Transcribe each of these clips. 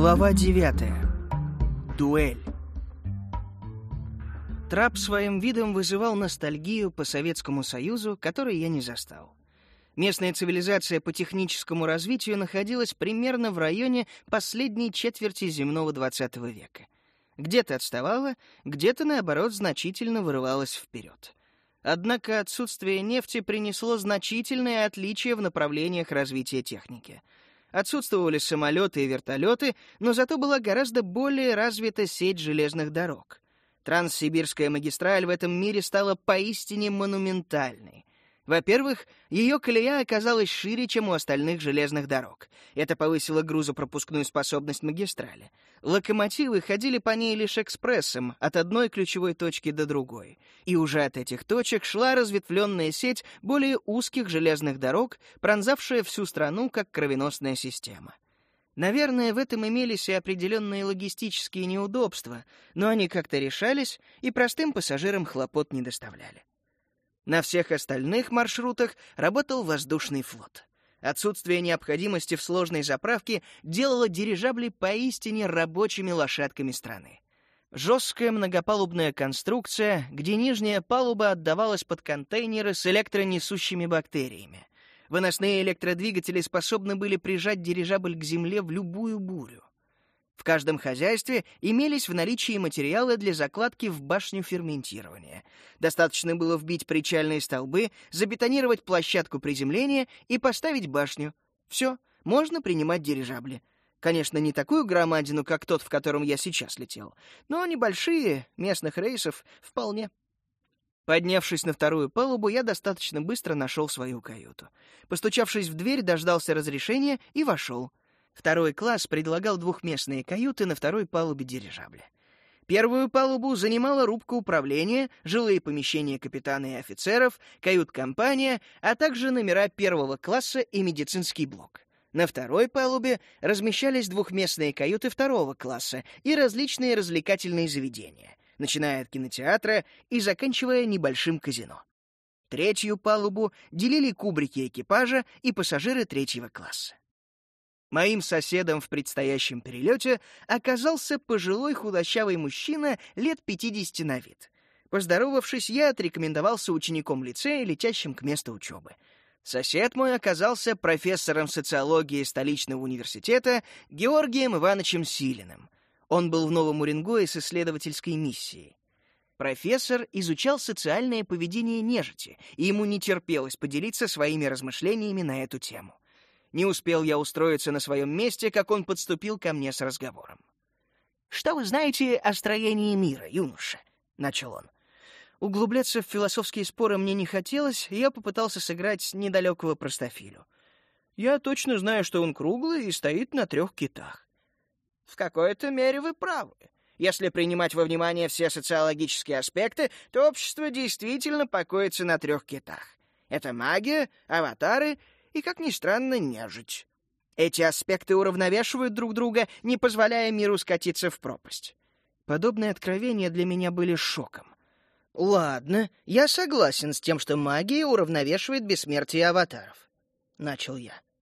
Глава 9. Дуэль. Трап своим видом вызывал ностальгию по Советскому Союзу, который я не застал. Местная цивилизация по техническому развитию находилась примерно в районе последней четверти земного XX века. Где-то отставала, где-то, наоборот, значительно вырывалась вперед. Однако отсутствие нефти принесло значительное отличие в направлениях развития техники — Отсутствовали самолеты и вертолеты, но зато была гораздо более развита сеть железных дорог. Транссибирская магистраль в этом мире стала поистине монументальной. Во-первых, ее колея оказалась шире, чем у остальных железных дорог. Это повысило грузопропускную способность магистрали. Локомотивы ходили по ней лишь экспрессом, от одной ключевой точки до другой. И уже от этих точек шла разветвленная сеть более узких железных дорог, пронзавшая всю страну как кровеносная система. Наверное, в этом имелись и определенные логистические неудобства, но они как-то решались и простым пассажирам хлопот не доставляли. На всех остальных маршрутах работал воздушный флот. Отсутствие необходимости в сложной заправке делало дирижабли поистине рабочими лошадками страны. Жесткая многопалубная конструкция, где нижняя палуба отдавалась под контейнеры с электронесущими бактериями. Выносные электродвигатели способны были прижать дирижабль к земле в любую бурю. В каждом хозяйстве имелись в наличии материалы для закладки в башню ферментирования. Достаточно было вбить причальные столбы, забетонировать площадку приземления и поставить башню. Все, можно принимать дирижабли. Конечно, не такую громадину, как тот, в котором я сейчас летел, но небольшие, местных рейсов вполне. Поднявшись на вторую палубу, я достаточно быстро нашел свою каюту. Постучавшись в дверь, дождался разрешения и вошел — Второй класс предлагал двухместные каюты на второй палубе дирижабля. Первую палубу занимала рубка управления, жилые помещения капитана и офицеров, кают-компания, а также номера первого класса и медицинский блок. На второй палубе размещались двухместные каюты второго класса и различные развлекательные заведения, начиная от кинотеатра и заканчивая небольшим казино. Третью палубу делили кубрики экипажа и пассажиры третьего класса. Моим соседом в предстоящем перелете оказался пожилой худощавый мужчина лет 50 на вид. Поздоровавшись, я отрекомендовался учеником лицея, летящим к месту учебы. Сосед мой оказался профессором социологии столичного университета Георгием Ивановичем Силиным. Он был в Новом Уренгое с исследовательской миссией. Профессор изучал социальное поведение нежити, и ему не терпелось поделиться своими размышлениями на эту тему. Не успел я устроиться на своем месте, как он подступил ко мне с разговором. «Что вы знаете о строении мира, юноша?» — начал он. Углубляться в философские споры мне не хотелось, и я попытался сыграть недалекого простофилю. Я точно знаю, что он круглый и стоит на трех китах. В какой-то мере вы правы. Если принимать во внимание все социологические аспекты, то общество действительно покоится на трех китах. Это магия, аватары и, как ни странно, нежить. Эти аспекты уравновешивают друг друга, не позволяя миру скатиться в пропасть. Подобные откровения для меня были шоком. «Ладно, я согласен с тем, что магия уравновешивает бессмертие аватаров», — начал я.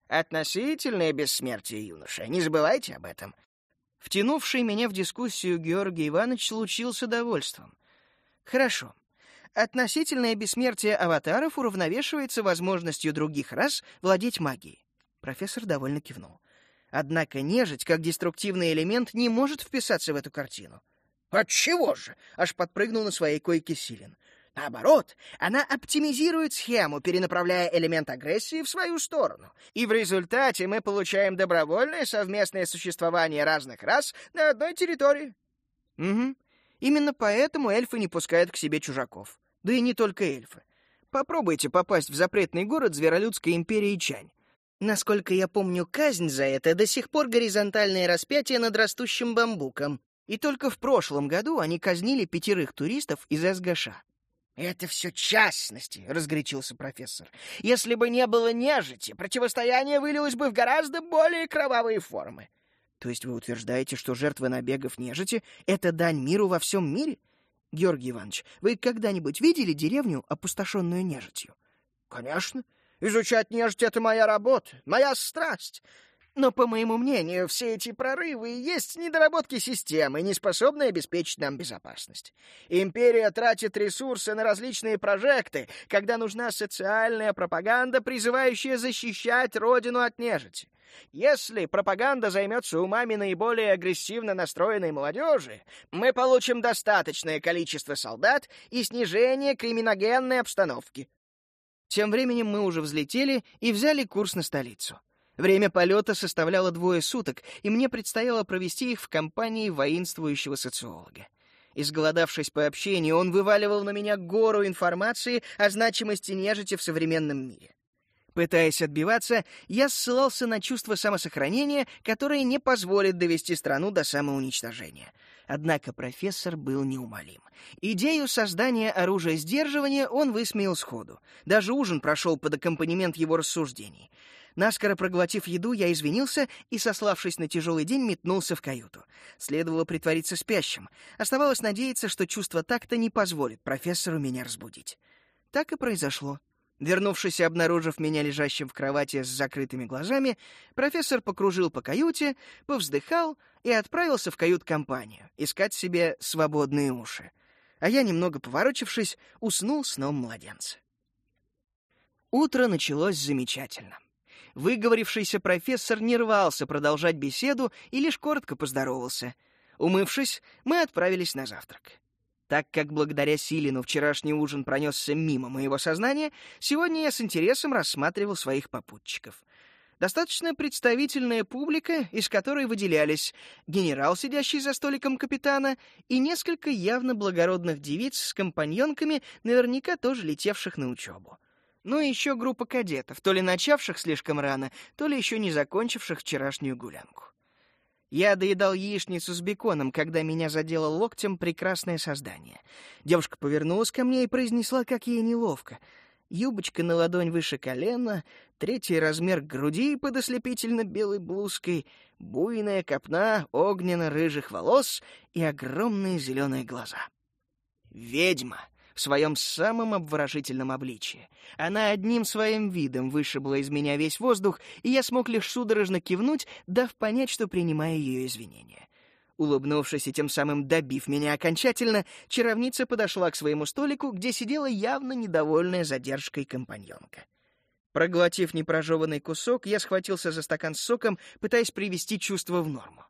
«Относительное бессмертие, юноша, не забывайте об этом». Втянувший меня в дискуссию Георгий Иванович случился довольством. «Хорошо, Относительное бессмертие аватаров уравновешивается возможностью других рас владеть магией. Профессор довольно кивнул. Однако нежить, как деструктивный элемент, не может вписаться в эту картину. «Отчего же?» — аж подпрыгнул на своей койке Силин. Наоборот, она оптимизирует схему, перенаправляя элемент агрессии в свою сторону. И в результате мы получаем добровольное совместное существование разных рас на одной территории. Угу. Именно поэтому эльфы не пускают к себе чужаков. Да и не только эльфы. Попробуйте попасть в запретный город Зверолюдской империи Чань. Насколько я помню, казнь за это до сих пор горизонтальное распятие над растущим бамбуком. И только в прошлом году они казнили пятерых туристов из СГШ. «Это все частности», — разгорячился профессор. «Если бы не было нежити, противостояние вылилось бы в гораздо более кровавые формы». «То есть вы утверждаете, что жертвы набегов нежити — это дань миру во всем мире?» Георгий Иванович, вы когда-нибудь видели деревню, опустошенную нежитью? Конечно. Изучать нежить — это моя работа, моя страсть. Но, по моему мнению, все эти прорывы есть недоработки системы, не способные обеспечить нам безопасность. Империя тратит ресурсы на различные прожекты, когда нужна социальная пропаганда, призывающая защищать родину от нежити. Если пропаганда займется умами наиболее агрессивно настроенной молодежи, мы получим достаточное количество солдат и снижение криминогенной обстановки. Тем временем мы уже взлетели и взяли курс на столицу. Время полета составляло двое суток, и мне предстояло провести их в компании воинствующего социолога. Изголодавшись по общению, он вываливал на меня гору информации о значимости нежити в современном мире. Пытаясь отбиваться, я ссылался на чувство самосохранения, которое не позволит довести страну до самоуничтожения. Однако профессор был неумолим. Идею создания оружия сдерживания он высмеял сходу. Даже ужин прошел под аккомпанемент его рассуждений — Наскоро проглотив еду, я извинился и, сославшись на тяжелый день, метнулся в каюту. Следовало притвориться спящим. Оставалось надеяться, что чувство такта не позволит профессору меня разбудить. Так и произошло. Вернувшись и обнаружив меня лежащим в кровати с закрытыми глазами, профессор покружил по каюте, повздыхал и отправился в кают-компанию искать себе свободные уши. А я, немного поворочившись, уснул сном младенца. Утро началось замечательно. Выговорившийся профессор не рвался продолжать беседу и лишь коротко поздоровался. Умывшись, мы отправились на завтрак. Так как благодаря Силину вчерашний ужин пронесся мимо моего сознания, сегодня я с интересом рассматривал своих попутчиков. Достаточно представительная публика, из которой выделялись генерал, сидящий за столиком капитана, и несколько явно благородных девиц с компаньонками, наверняка тоже летевших на учебу. Ну и еще группа кадетов, то ли начавших слишком рано, то ли еще не закончивших вчерашнюю гулянку. Я доедал яичницу с беконом, когда меня задело локтем прекрасное создание. Девушка повернулась ко мне и произнесла, как ей неловко. Юбочка на ладонь выше колена, третий размер груди под ослепительно белой блузкой, буйная копна огненно-рыжих волос и огромные зеленые глаза. Ведьма! В своем самом обворожительном обличье. Она одним своим видом вышибла из меня весь воздух, и я смог лишь судорожно кивнуть, дав понять, что принимаю ее извинения. Улыбнувшись и тем самым добив меня окончательно, чаровница подошла к своему столику, где сидела явно недовольная задержкой компаньонка. Проглотив непрожеванный кусок, я схватился за стакан с соком, пытаясь привести чувство в норму.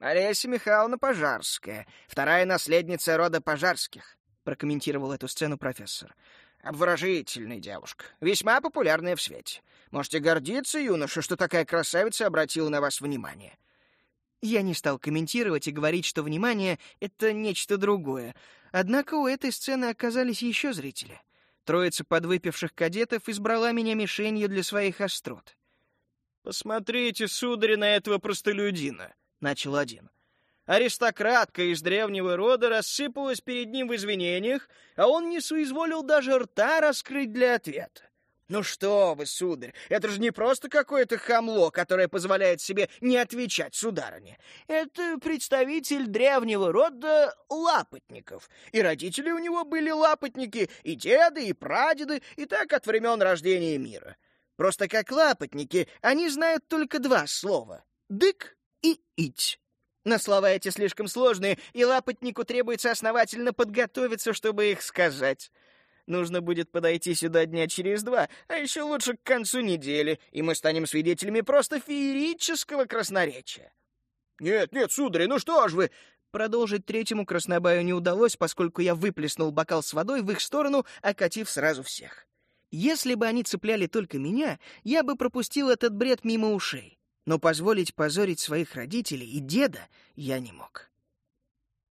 «Олеся Михайловна Пожарская, вторая наследница рода Пожарских прокомментировал эту сцену профессор. Обворожительная девушка, весьма популярная в свете. Можете гордиться, юноша, что такая красавица обратила на вас внимание. Я не стал комментировать и говорить, что внимание — это нечто другое. Однако у этой сцены оказались еще зрители. Троица подвыпивших кадетов избрала меня мишенью для своих острот. «Посмотрите, сударь, на этого простолюдина», — начал один. Аристократка из древнего рода рассыпалась перед ним в извинениях, а он не соизволил даже рта раскрыть для ответа. «Ну что вы, сударь, это же не просто какое-то хамло, которое позволяет себе не отвечать сударыне. Это представитель древнего рода лапотников. И родители у него были лапотники, и деды, и прадеды, и так от времен рождения мира. Просто как лапотники, они знают только два слова — «дык» и «ить». Но слова эти слишком сложные, и лапотнику требуется основательно подготовиться, чтобы их сказать. Нужно будет подойти сюда дня через два, а еще лучше к концу недели, и мы станем свидетелями просто феерического красноречия. «Нет, нет, сударь, ну что ж вы...» Продолжить третьему краснобаю не удалось, поскольку я выплеснул бокал с водой в их сторону, окатив сразу всех. Если бы они цепляли только меня, я бы пропустил этот бред мимо ушей но позволить позорить своих родителей и деда я не мог.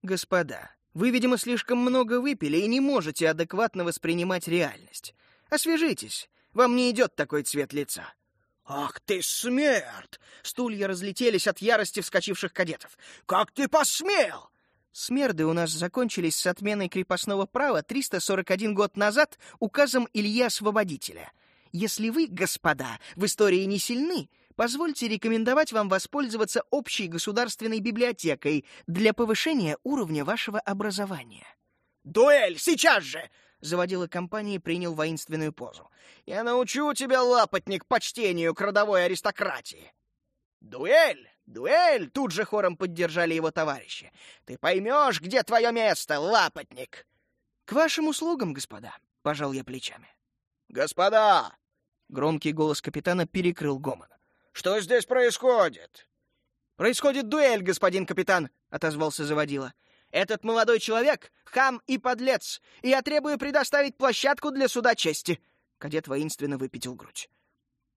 Господа, вы, видимо, слишком много выпили и не можете адекватно воспринимать реальность. Освежитесь, вам не идет такой цвет лица. «Ах ты, смерть!» Стулья разлетелись от ярости вскочивших кадетов. «Как ты посмел!» Смерды у нас закончились с отменой крепостного права 341 год назад указом Илья Освободителя. Если вы, господа, в истории не сильны, позвольте рекомендовать вам воспользоваться общей государственной библиотекой для повышения уровня вашего образования. «Дуэль! Сейчас же!» — заводила компания и принял воинственную позу. «Я научу тебя, лапотник, почтению к родовой аристократии!» «Дуэль! Дуэль!» — тут же хором поддержали его товарищи. «Ты поймешь, где твое место, лапотник!» «К вашим услугам, господа!» — пожал я плечами. «Господа!» — громкий голос капитана перекрыл гомон. «Что здесь происходит?» «Происходит дуэль, господин капитан!» — отозвался заводила. «Этот молодой человек — хам и подлец, и я требую предоставить площадку для суда чести!» Кадет воинственно выпятил грудь.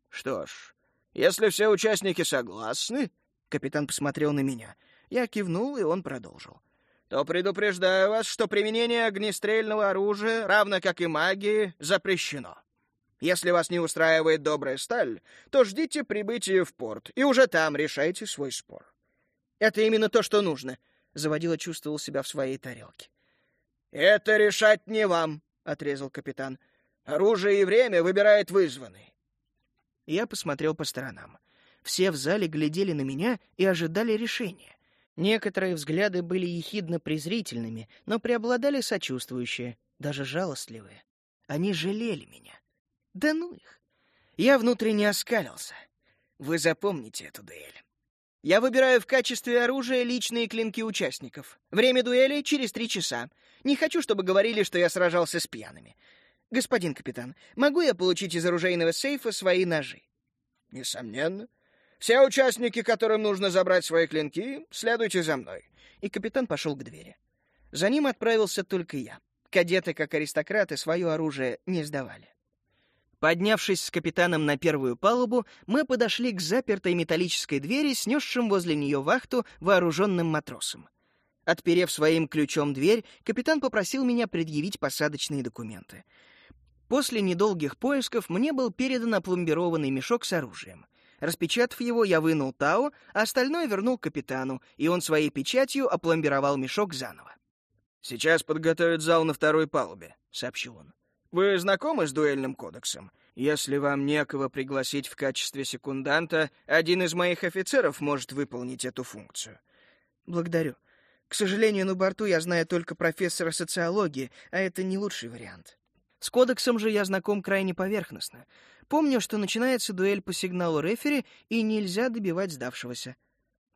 «Что ж, если все участники согласны...» Капитан посмотрел на меня. Я кивнул, и он продолжил. «То предупреждаю вас, что применение огнестрельного оружия, равно как и магии, запрещено. Если вас не устраивает добрая сталь, то ждите прибытия в порт, и уже там решайте свой спор». «Это именно то, что нужно», — Заводила чувствовал себя в своей тарелке. «Это решать не вам», — отрезал капитан. «Оружие и время выбирает вызванный. Я посмотрел по сторонам. Все в зале глядели на меня и ожидали решения. Некоторые взгляды были ехидно-презрительными, но преобладали сочувствующие, даже жалостливые. Они жалели меня. Да ну их! Я внутренне оскалился. Вы запомните эту дуэль. Я выбираю в качестве оружия личные клинки участников. Время дуэли через три часа. Не хочу, чтобы говорили, что я сражался с пьяными. «Господин капитан, могу я получить из оружейного сейфа свои ножи?» «Несомненно. Все участники, которым нужно забрать свои клинки, следуйте за мной». И капитан пошел к двери. За ним отправился только я. Кадеты, как аристократы, свое оружие не сдавали. Поднявшись с капитаном на первую палубу, мы подошли к запертой металлической двери, снесшим возле нее вахту вооруженным матросом. Отперев своим ключом дверь, капитан попросил меня предъявить посадочные документы — После недолгих поисков мне был передан опломбированный мешок с оружием. Распечатав его, я вынул Тао, а остальное вернул капитану, и он своей печатью опломбировал мешок заново. «Сейчас подготовят зал на второй палубе», — сообщил он. «Вы знакомы с дуэльным кодексом? Если вам некого пригласить в качестве секунданта, один из моих офицеров может выполнить эту функцию». «Благодарю. К сожалению, на борту я знаю только профессора социологии, а это не лучший вариант». С кодексом же я знаком крайне поверхностно. Помню, что начинается дуэль по сигналу рефери, и нельзя добивать сдавшегося.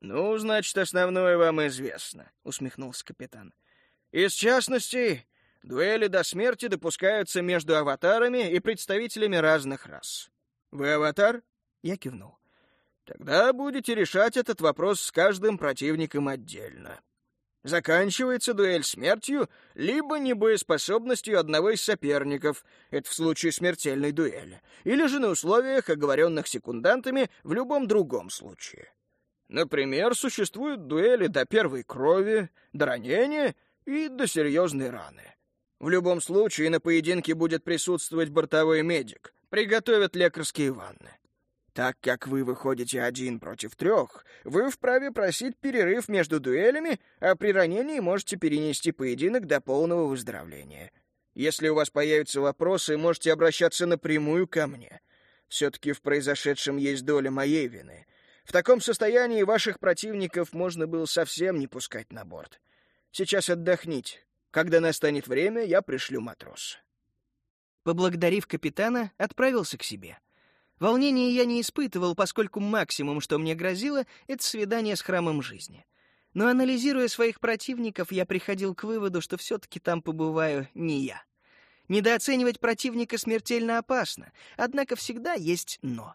«Ну, значит, основное вам известно», — усмехнулся капитан. «Из частности, дуэли до смерти допускаются между аватарами и представителями разных рас. Вы аватар?» Я кивнул. «Тогда будете решать этот вопрос с каждым противником отдельно. Заканчивается дуэль смертью, либо небоеспособностью одного из соперников, это в случае смертельной дуэли, или же на условиях, оговоренных секундантами, в любом другом случае. Например, существуют дуэли до первой крови, до ранения и до серьезной раны. В любом случае на поединке будет присутствовать бортовой медик, приготовят лекарские ванны. Так как вы выходите один против трех, вы вправе просить перерыв между дуэлями, а при ранении можете перенести поединок до полного выздоровления. Если у вас появятся вопросы, можете обращаться напрямую ко мне. Все-таки в произошедшем есть доля моей вины. В таком состоянии ваших противников можно было совсем не пускать на борт. Сейчас отдохните. Когда настанет время, я пришлю матроса. Поблагодарив капитана, отправился к себе. Волнения я не испытывал, поскольку максимум, что мне грозило, это свидание с храмом жизни. Но анализируя своих противников, я приходил к выводу, что все-таки там побываю не я. Недооценивать противника смертельно опасно, однако всегда есть «но».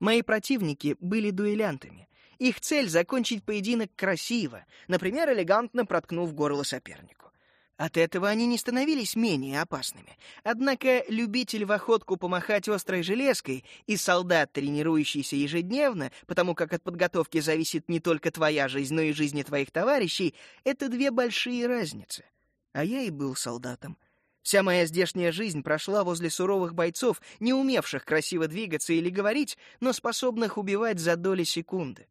Мои противники были дуэлянтами. Их цель — закончить поединок красиво, например, элегантно проткнув горло сопернику. От этого они не становились менее опасными. Однако любитель в охотку помахать острой железкой и солдат, тренирующийся ежедневно, потому как от подготовки зависит не только твоя жизнь, но и жизни твоих товарищей, это две большие разницы. А я и был солдатом. Вся моя здешняя жизнь прошла возле суровых бойцов, не умевших красиво двигаться или говорить, но способных убивать за доли секунды.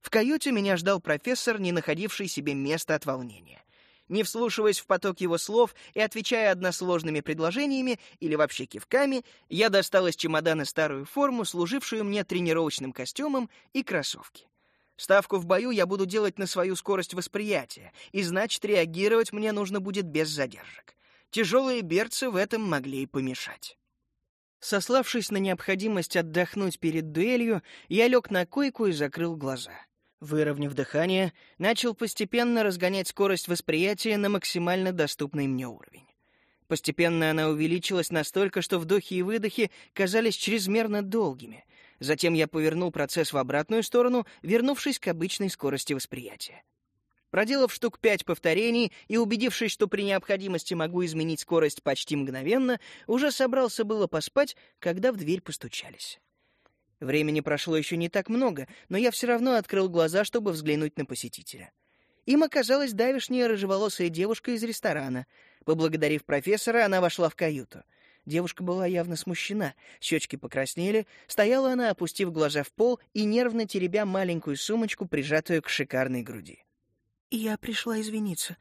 В каюте меня ждал профессор, не находивший себе места от волнения не вслушиваясь в поток его слов и отвечая односложными предложениями или вообще кивками, я достал из чемодана старую форму, служившую мне тренировочным костюмом и кроссовки. Ставку в бою я буду делать на свою скорость восприятия, и значит, реагировать мне нужно будет без задержек. Тяжелые берцы в этом могли и помешать. Сославшись на необходимость отдохнуть перед дуэлью, я лег на койку и закрыл глаза. Выровняв дыхание, начал постепенно разгонять скорость восприятия на максимально доступный мне уровень. Постепенно она увеличилась настолько, что вдохи и выдохи казались чрезмерно долгими. Затем я повернул процесс в обратную сторону, вернувшись к обычной скорости восприятия. Проделав штук пять повторений и убедившись, что при необходимости могу изменить скорость почти мгновенно, уже собрался было поспать, когда в дверь постучались. Времени прошло еще не так много, но я все равно открыл глаза, чтобы взглянуть на посетителя. Им оказалась давишняя рыжеволосая девушка из ресторана. Поблагодарив профессора, она вошла в каюту. Девушка была явно смущена, щечки покраснели, стояла она, опустив глаза в пол и нервно теребя маленькую сумочку, прижатую к шикарной груди. «Я пришла извиниться.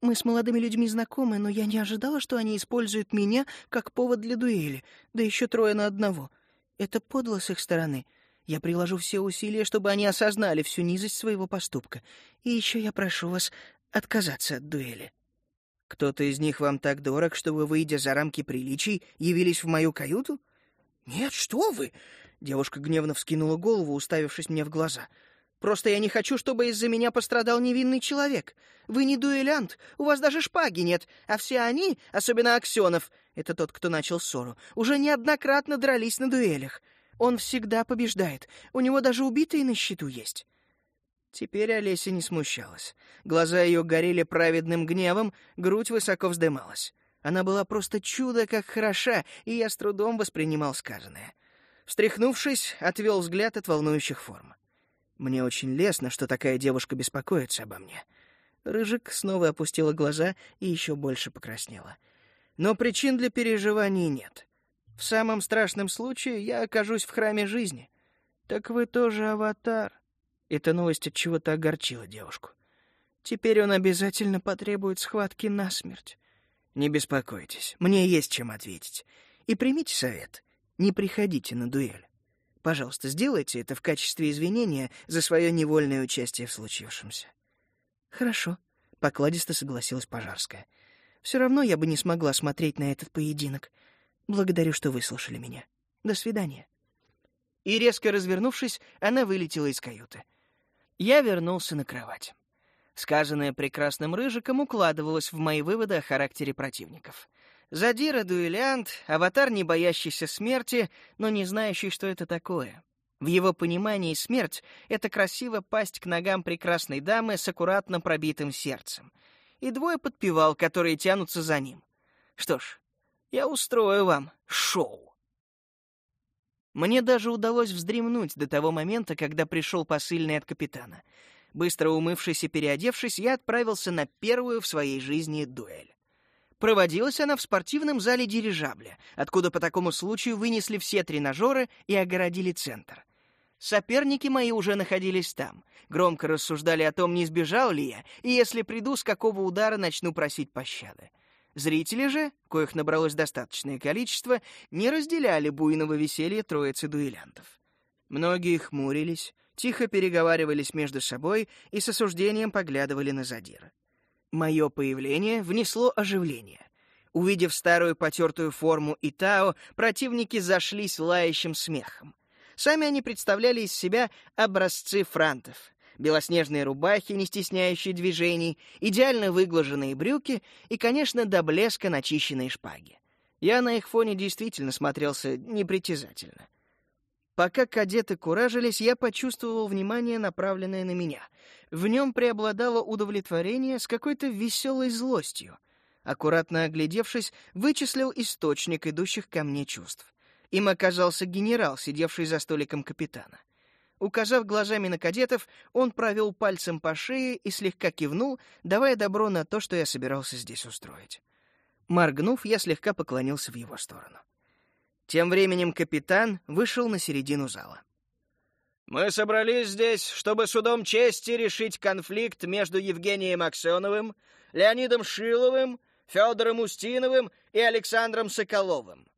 Мы с молодыми людьми знакомы, но я не ожидала, что они используют меня как повод для дуэли, да еще трое на одного. Это подло с их стороны. Я приложу все усилия, чтобы они осознали всю низость своего поступка. И еще я прошу вас отказаться от дуэли». «Кто-то из них вам так дорог, что вы, выйдя за рамки приличий, явились в мою каюту?» «Нет, что вы!» Девушка гневно вскинула голову, уставившись мне в глаза — Просто я не хочу, чтобы из-за меня пострадал невинный человек. Вы не дуэлянт, у вас даже шпаги нет, а все они, особенно Аксенов, это тот, кто начал ссору, уже неоднократно дрались на дуэлях. Он всегда побеждает, у него даже убитые на счету есть». Теперь Олеся не смущалась. Глаза ее горели праведным гневом, грудь высоко вздымалась. Она была просто чудо как хороша, и я с трудом воспринимал сказанное. Встряхнувшись, отвел взгляд от волнующих форм. Мне очень лестно, что такая девушка беспокоится обо мне. Рыжик снова опустила глаза и еще больше покраснела. Но причин для переживаний нет. В самом страшном случае я окажусь в храме жизни. Так вы тоже аватар. Эта новость от чего-то огорчила девушку. Теперь он обязательно потребует схватки насмерть. Не беспокойтесь, мне есть чем ответить. И примите совет. Не приходите на дуэль. Пожалуйста, сделайте это в качестве извинения за свое невольное участие в случившемся. Хорошо, покладисто согласилась Пожарская. Все равно я бы не смогла смотреть на этот поединок. Благодарю, что выслушали меня. До свидания. И резко развернувшись, она вылетела из каюты. Я вернулся на кровать. Сказанное прекрасным рыжиком укладывалось в мои выводы о характере противников. Задира — дуэлянт, аватар, не боящийся смерти, но не знающий, что это такое. В его понимании смерть — это красиво пасть к ногам прекрасной дамы с аккуратно пробитым сердцем. И двое подпевал, которые тянутся за ним. Что ж, я устрою вам шоу. Мне даже удалось вздремнуть до того момента, когда пришел посыльный от капитана. Быстро умывшись и переодевшись, я отправился на первую в своей жизни дуэль. Проводилась она в спортивном зале дирижабля, откуда по такому случаю вынесли все тренажеры и огородили центр. Соперники мои уже находились там, громко рассуждали о том, не сбежал ли я, и если приду, с какого удара начну просить пощады. Зрители же, коих набралось достаточное количество, не разделяли буйного веселья троицы дуэлянтов. Многие хмурились, тихо переговаривались между собой и с осуждением поглядывали на задира. Мое появление внесло оживление. Увидев старую потертую форму Итао, противники зашлись лающим смехом. Сами они представляли из себя образцы франтов. Белоснежные рубахи, не стесняющие движений, идеально выглаженные брюки и, конечно, до блеска начищенные шпаги. Я на их фоне действительно смотрелся непритязательно. Пока кадеты куражились, я почувствовал внимание, направленное на меня. В нем преобладало удовлетворение с какой-то веселой злостью. Аккуратно оглядевшись, вычислил источник идущих ко мне чувств. Им оказался генерал, сидевший за столиком капитана. Указав глазами на кадетов, он провел пальцем по шее и слегка кивнул, давая добро на то, что я собирался здесь устроить. Моргнув, я слегка поклонился в его сторону. Тем временем капитан вышел на середину зала. «Мы собрались здесь, чтобы судом чести решить конфликт между Евгением Аксеновым, Леонидом Шиловым, Федором Устиновым и Александром Соколовым.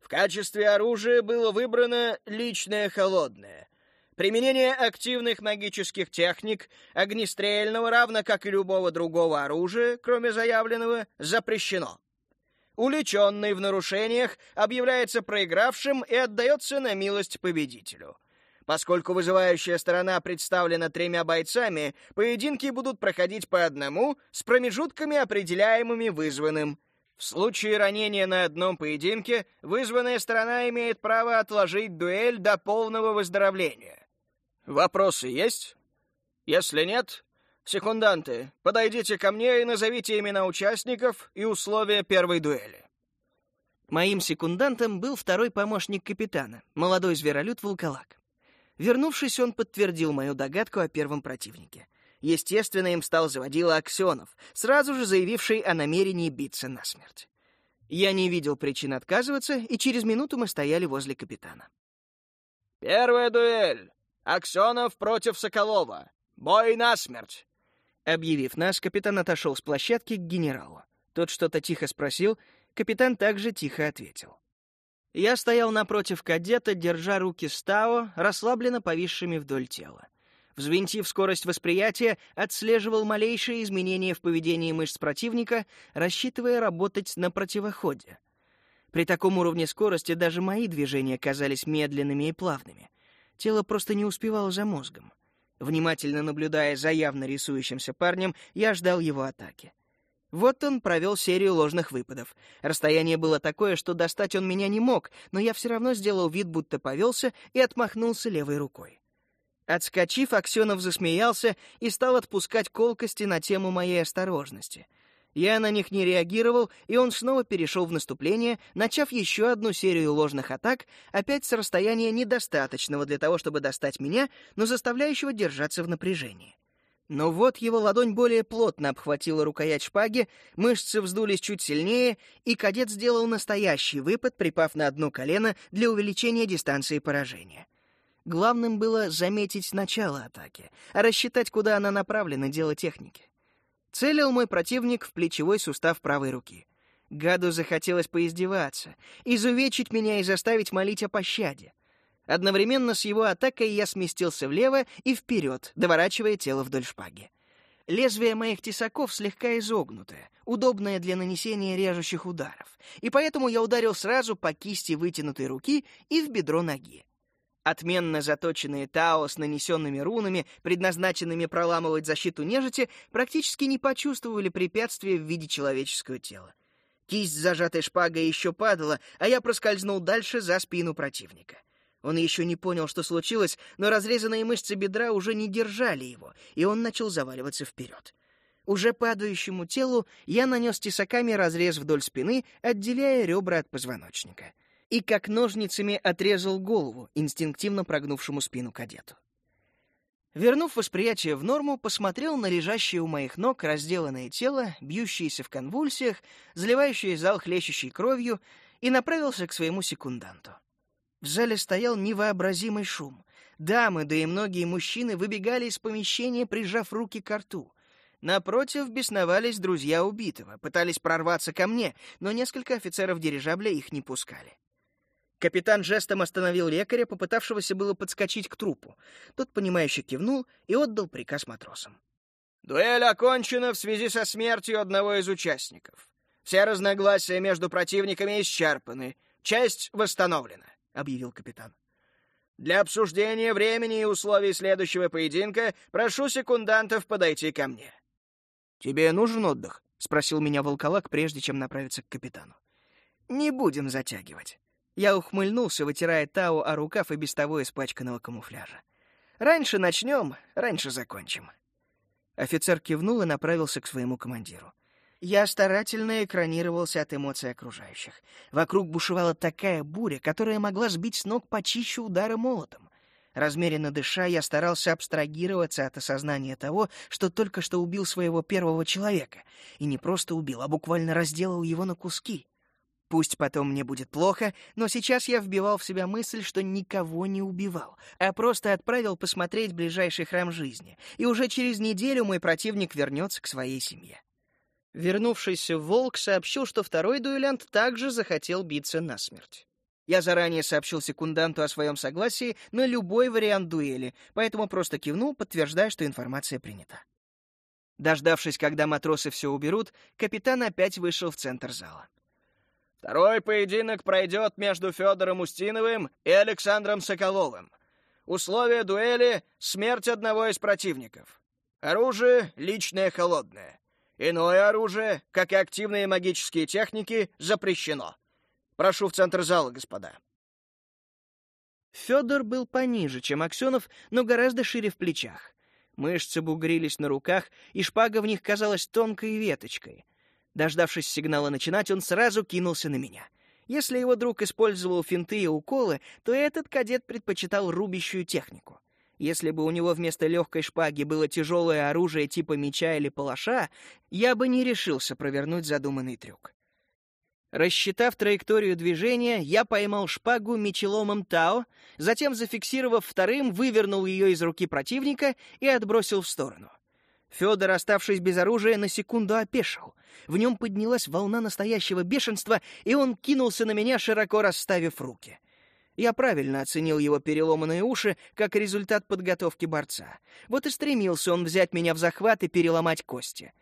В качестве оружия было выбрано личное холодное. Применение активных магических техник, огнестрельного, равно как и любого другого оружия, кроме заявленного, запрещено. Уличенный в нарушениях, объявляется проигравшим и отдается на милость победителю. Поскольку вызывающая сторона представлена тремя бойцами, поединки будут проходить по одному с промежутками, определяемыми вызванным. В случае ранения на одном поединке вызванная сторона имеет право отложить дуэль до полного выздоровления. Вопросы есть? Если нет, секунданты, подойдите ко мне и назовите имена участников и условия первой дуэли. Моим секундантом был второй помощник капитана, молодой зверолюд Волколак. Вернувшись, он подтвердил мою догадку о первом противнике. Естественно, им стал заводила Аксенов, сразу же заявивший о намерении биться насмерть. Я не видел причин отказываться, и через минуту мы стояли возле капитана. «Первая дуэль! Аксенов против Соколова! Бой насмерть!» Объявив нас, капитан отошел с площадки к генералу. Тот что-то тихо спросил, капитан также тихо ответил. Я стоял напротив кадета, держа руки стао, расслабленно повисшими вдоль тела. Взвинтив скорость восприятия, отслеживал малейшие изменения в поведении мышц противника, рассчитывая работать на противоходе. При таком уровне скорости даже мои движения казались медленными и плавными. Тело просто не успевало за мозгом. Внимательно наблюдая за явно рисующимся парнем, я ждал его атаки. Вот он провел серию ложных выпадов. Расстояние было такое, что достать он меня не мог, но я все равно сделал вид, будто повелся, и отмахнулся левой рукой. Отскочив, Аксенов засмеялся и стал отпускать колкости на тему моей осторожности. Я на них не реагировал, и он снова перешел в наступление, начав еще одну серию ложных атак, опять с расстояния недостаточного для того, чтобы достать меня, но заставляющего держаться в напряжении. Но вот его ладонь более плотно обхватила рукоять шпаги, мышцы вздулись чуть сильнее, и кадет сделал настоящий выпад, припав на одно колено для увеличения дистанции поражения. Главным было заметить начало атаки, а рассчитать, куда она направлена, дело техники. Целил мой противник в плечевой сустав правой руки. Гаду захотелось поиздеваться, изувечить меня и заставить молить о пощаде. Одновременно с его атакой я сместился влево и вперед, доворачивая тело вдоль шпаги. Лезвие моих тесаков слегка изогнутое, удобное для нанесения режущих ударов, и поэтому я ударил сразу по кисти вытянутой руки и в бедро ноги. Отменно заточенные Тао с нанесенными рунами, предназначенными проламывать защиту нежити, практически не почувствовали препятствия в виде человеческого тела. Кисть зажатой шпагой еще падала, а я проскользнул дальше за спину противника. Он еще не понял, что случилось, но разрезанные мышцы бедра уже не держали его, и он начал заваливаться вперед. Уже падающему телу я нанес тесаками разрез вдоль спины, отделяя ребра от позвоночника. И как ножницами отрезал голову, инстинктивно прогнувшему спину кадету. Вернув восприятие в норму, посмотрел на лежащее у моих ног разделанное тело, бьющееся в конвульсиях, заливающее зал хлещущей кровью, и направился к своему секунданту. В зале стоял невообразимый шум. Дамы, да и многие мужчины выбегали из помещения, прижав руки к рту. Напротив бесновались друзья убитого, пытались прорваться ко мне, но несколько офицеров дирижабля их не пускали. Капитан жестом остановил лекаря, попытавшегося было подскочить к трупу. Тот, понимающе кивнул и отдал приказ матросам. «Дуэль окончена в связи со смертью одного из участников. Все разногласия между противниками исчерпаны. Часть восстановлена объявил капитан. Для обсуждения времени и условий следующего поединка прошу секундантов подойти ко мне. Тебе нужен отдых? спросил меня волколак, прежде чем направиться к капитану. Не будем затягивать. Я ухмыльнулся, вытирая Тау о рукав и без того испачканного камуфляжа. Раньше начнем, раньше закончим. Офицер кивнул и направился к своему командиру. Я старательно экранировался от эмоций окружающих. Вокруг бушевала такая буря, которая могла сбить с ног почище удара молотом. Размеренно дыша, я старался абстрагироваться от осознания того, что только что убил своего первого человека. И не просто убил, а буквально разделал его на куски. Пусть потом мне будет плохо, но сейчас я вбивал в себя мысль, что никого не убивал, а просто отправил посмотреть ближайший храм жизни, и уже через неделю мой противник вернется к своей семье. Вернувшийся волк сообщил, что второй дуэлянт также захотел биться насмерть. Я заранее сообщил секунданту о своем согласии на любой вариант дуэли, поэтому просто кивнул, подтверждая, что информация принята. Дождавшись, когда матросы все уберут, капитан опять вышел в центр зала. Второй поединок пройдет между Федором Устиновым и Александром Соколовым. Условия дуэли — смерть одного из противников. Оружие — личное холодное. Иное оружие, как и активные магические техники, запрещено. Прошу в центр зала, господа. Федор был пониже, чем Аксенов, но гораздо шире в плечах. Мышцы бугрились на руках, и шпага в них казалась тонкой веточкой. Дождавшись сигнала начинать, он сразу кинулся на меня. Если его друг использовал финты и уколы, то этот кадет предпочитал рубящую технику. Если бы у него вместо легкой шпаги было тяжелое оружие типа меча или палаша, я бы не решился провернуть задуманный трюк. Рассчитав траекторию движения, я поймал шпагу мечеломом Тао, затем, зафиксировав вторым, вывернул ее из руки противника и отбросил в сторону. Федор, оставшись без оружия, на секунду опешил. В нем поднялась волна настоящего бешенства, и он кинулся на меня, широко расставив руки. Я правильно оценил его переломанные уши как результат подготовки борца. Вот и стремился он взять меня в захват и переломать кости.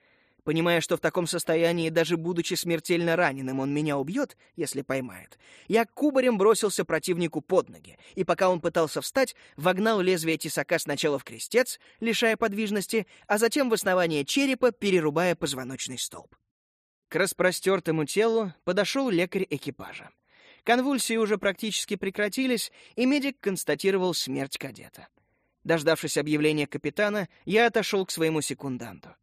Понимая, что в таком состоянии, даже будучи смертельно раненым, он меня убьет, если поймает, я кубарем бросился противнику под ноги, и пока он пытался встать, вогнал лезвие тесака сначала в крестец, лишая подвижности, а затем в основание черепа, перерубая позвоночный столб. К распростертому телу подошел лекарь экипажа. Конвульсии уже практически прекратились, и медик констатировал смерть кадета. Дождавшись объявления капитана, я отошел к своему секунданту.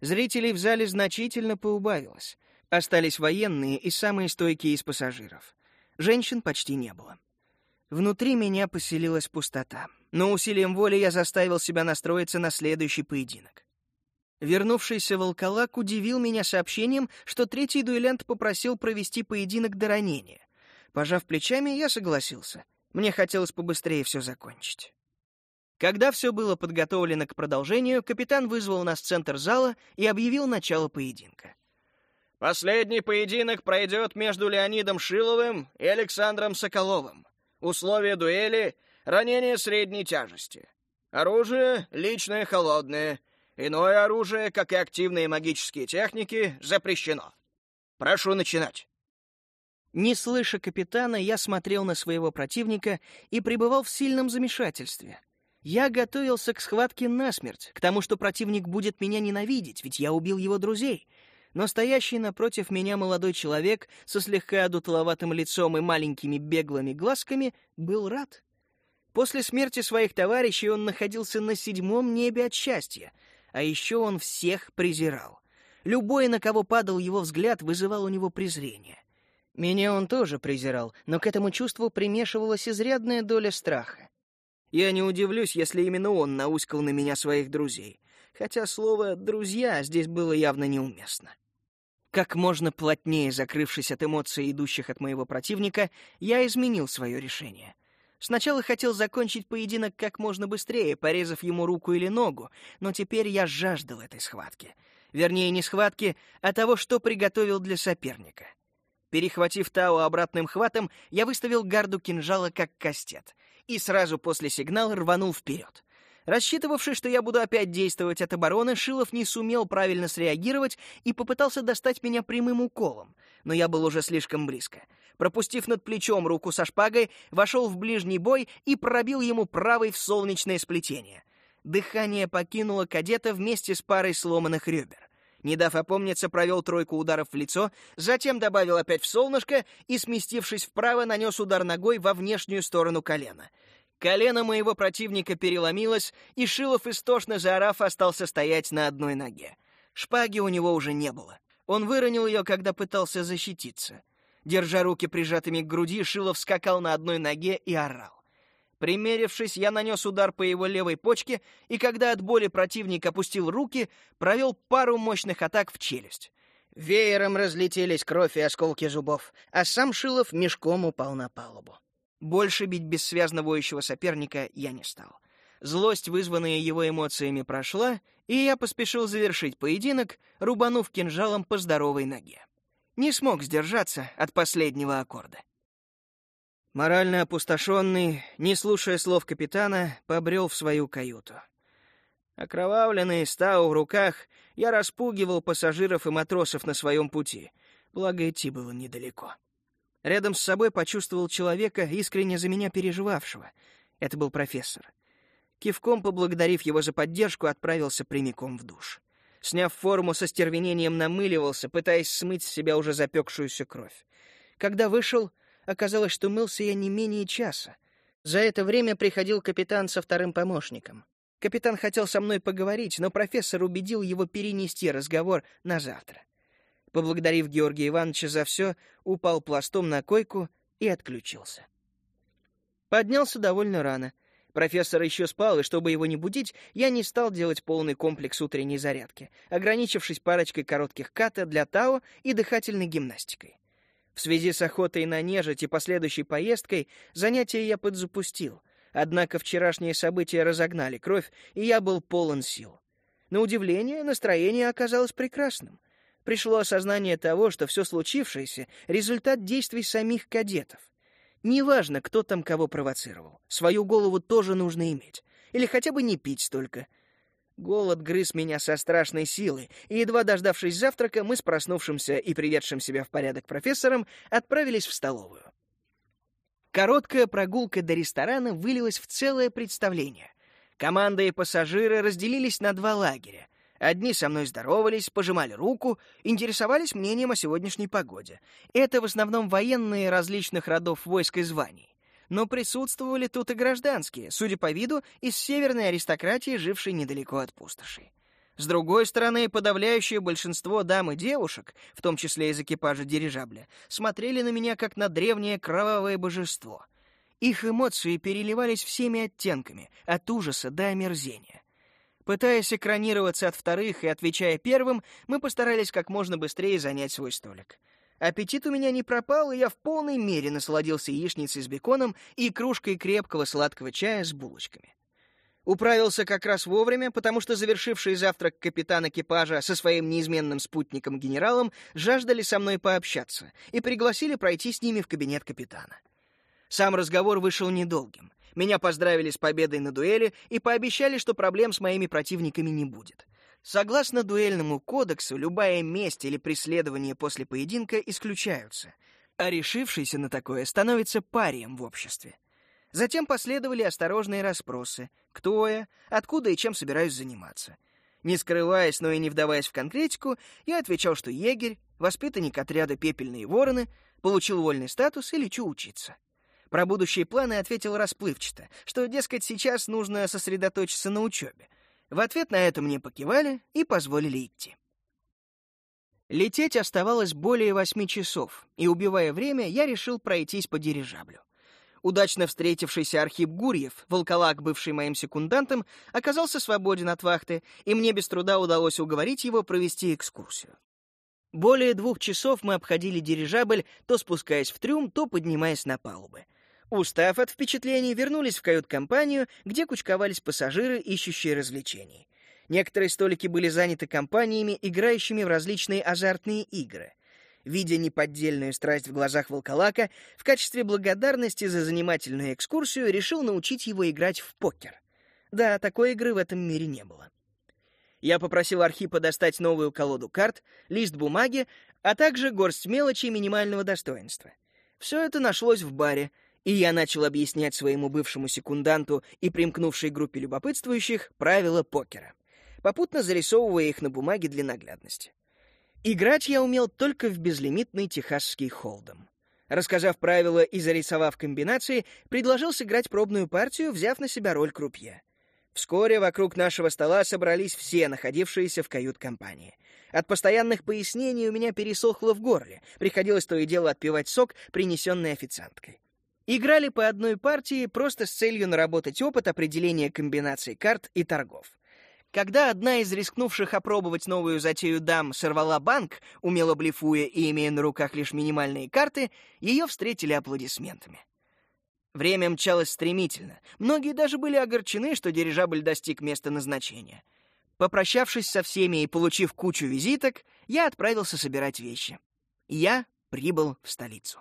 Зрителей в зале значительно поубавилось. Остались военные и самые стойкие из пассажиров. Женщин почти не было. Внутри меня поселилась пустота, но усилием воли я заставил себя настроиться на следующий поединок. Вернувшийся волколак удивил меня сообщением, что третий дуэлянт попросил провести поединок до ранения. Пожав плечами, я согласился. Мне хотелось побыстрее все закончить. Когда все было подготовлено к продолжению, капитан вызвал нас в центр зала и объявил начало поединка. «Последний поединок пройдет между Леонидом Шиловым и Александром Соколовым. Условия дуэли — ранение средней тяжести. Оружие — личное холодное. Иное оружие, как и активные магические техники, запрещено. Прошу начинать». Не слыша капитана, я смотрел на своего противника и пребывал в сильном замешательстве. Я готовился к схватке насмерть, к тому, что противник будет меня ненавидеть, ведь я убил его друзей. Но стоящий напротив меня молодой человек со слегка одутловатым лицом и маленькими беглыми глазками был рад. После смерти своих товарищей он находился на седьмом небе от счастья, а еще он всех презирал. Любой, на кого падал его взгляд, вызывал у него презрение. Меня он тоже презирал, но к этому чувству примешивалась изрядная доля страха. Я не удивлюсь, если именно он науськал на меня своих друзей, хотя слово «друзья» здесь было явно неуместно. Как можно плотнее закрывшись от эмоций, идущих от моего противника, я изменил свое решение. Сначала хотел закончить поединок как можно быстрее, порезав ему руку или ногу, но теперь я жаждал этой схватки. Вернее, не схватки, а того, что приготовил для соперника. Перехватив Тао обратным хватом, я выставил гарду кинжала как кастет и сразу после сигнала рванул вперед. Рассчитывавший, что я буду опять действовать от обороны, Шилов не сумел правильно среагировать и попытался достать меня прямым уколом, но я был уже слишком близко. Пропустив над плечом руку со шпагой, вошел в ближний бой и пробил ему правой в солнечное сплетение. Дыхание покинуло кадета вместе с парой сломанных ребер. Не дав опомниться, провел тройку ударов в лицо, затем добавил опять в солнышко и, сместившись вправо, нанес удар ногой во внешнюю сторону колена. Колено моего противника переломилось, и Шилов, истошно заорав, остался стоять на одной ноге. Шпаги у него уже не было. Он выронил ее, когда пытался защититься. Держа руки прижатыми к груди, Шилов скакал на одной ноге и орал. Примерившись, я нанес удар по его левой почке, и когда от боли противник опустил руки, провел пару мощных атак в челюсть. Веером разлетелись кровь и осколки зубов, а сам Шилов мешком упал на палубу. Больше бить бессвязно воющего соперника я не стал. Злость, вызванная его эмоциями, прошла, и я поспешил завершить поединок, рубанув кинжалом по здоровой ноге. Не смог сдержаться от последнего аккорда. Морально опустошенный, не слушая слов капитана, побрел в свою каюту. Окровавленный, стау в руках, я распугивал пассажиров и матросов на своем пути, благо идти было недалеко. Рядом с собой почувствовал человека, искренне за меня переживавшего. Это был профессор. Кивком поблагодарив его за поддержку, отправился прямиком в душ. Сняв форму, со стервенением намыливался, пытаясь смыть с себя уже запекшуюся кровь. Когда вышел, оказалось, что мылся я не менее часа. За это время приходил капитан со вторым помощником. Капитан хотел со мной поговорить, но профессор убедил его перенести разговор на завтра. Поблагодарив Георгия Ивановича за все, упал пластом на койку и отключился. Поднялся довольно рано. Профессор еще спал, и чтобы его не будить, я не стал делать полный комплекс утренней зарядки, ограничившись парочкой коротких ката для Тао и дыхательной гимнастикой. В связи с охотой на нежить и последующей поездкой занятия я подзапустил, однако вчерашние события разогнали кровь, и я был полон сил. На удивление, настроение оказалось прекрасным. Пришло осознание того, что все случившееся — результат действий самих кадетов. Неважно, кто там кого провоцировал, свою голову тоже нужно иметь. Или хотя бы не пить столько — Голод грыз меня со страшной силой, и, едва дождавшись завтрака, мы с проснувшимся и приведшим себя в порядок профессором отправились в столовую. Короткая прогулка до ресторана вылилась в целое представление. Команда и пассажиры разделились на два лагеря. Одни со мной здоровались, пожимали руку, интересовались мнением о сегодняшней погоде. Это в основном военные различных родов войск и званий но присутствовали тут и гражданские, судя по виду, из северной аристократии, жившей недалеко от пустоши. С другой стороны, подавляющее большинство дам и девушек, в том числе из экипажа дирижабля, смотрели на меня как на древнее кровавое божество. Их эмоции переливались всеми оттенками, от ужаса до омерзения. Пытаясь экранироваться от вторых и отвечая первым, мы постарались как можно быстрее занять свой столик. Аппетит у меня не пропал, и я в полной мере насладился яичницей с беконом и кружкой крепкого сладкого чая с булочками. Управился как раз вовремя, потому что завершивший завтрак капитан экипажа со своим неизменным спутником-генералом жаждали со мной пообщаться и пригласили пройти с ними в кабинет капитана. Сам разговор вышел недолгим. Меня поздравили с победой на дуэли и пообещали, что проблем с моими противниками не будет. Согласно дуэльному кодексу, любая месть или преследование после поединка исключаются, а решившийся на такое становится парием в обществе. Затем последовали осторожные расспросы, кто я, откуда и чем собираюсь заниматься. Не скрываясь, но и не вдаваясь в конкретику, я отвечал, что егерь, воспитанник отряда «Пепельные вороны», получил вольный статус и лечу учиться. Про будущие планы ответил расплывчато, что, дескать, сейчас нужно сосредоточиться на учебе, в ответ на это мне покивали и позволили идти. Лететь оставалось более восьми часов, и, убивая время, я решил пройтись по дирижаблю. Удачно встретившийся Архип Гурьев, волколак, бывший моим секундантом, оказался свободен от вахты, и мне без труда удалось уговорить его провести экскурсию. Более двух часов мы обходили дирижабль, то спускаясь в трюм, то поднимаясь на палубы. Устав от впечатлений, вернулись в кают-компанию, где кучковались пассажиры, ищущие развлечений. Некоторые столики были заняты компаниями, играющими в различные азартные игры. Видя неподдельную страсть в глазах волколака, в качестве благодарности за занимательную экскурсию решил научить его играть в покер. Да, такой игры в этом мире не было. Я попросил Архипа достать новую колоду карт, лист бумаги, а также горсть мелочей минимального достоинства. Все это нашлось в баре — и я начал объяснять своему бывшему секунданту и примкнувшей группе любопытствующих правила покера, попутно зарисовывая их на бумаге для наглядности. Играть я умел только в безлимитный техасский холдом. Рассказав правила и зарисовав комбинации, предложил сыграть пробную партию, взяв на себя роль крупье. Вскоре вокруг нашего стола собрались все, находившиеся в кают-компании. От постоянных пояснений у меня пересохло в горле, приходилось то и дело отпивать сок, принесенный официанткой. Играли по одной партии просто с целью наработать опыт определения комбинаций карт и торгов. Когда одна из рискнувших опробовать новую затею дам сорвала банк, умело блефуя и имея на руках лишь минимальные карты, ее встретили аплодисментами. Время мчалось стремительно. Многие даже были огорчены, что дирижабль достиг места назначения. Попрощавшись со всеми и получив кучу визиток, я отправился собирать вещи. Я прибыл в столицу.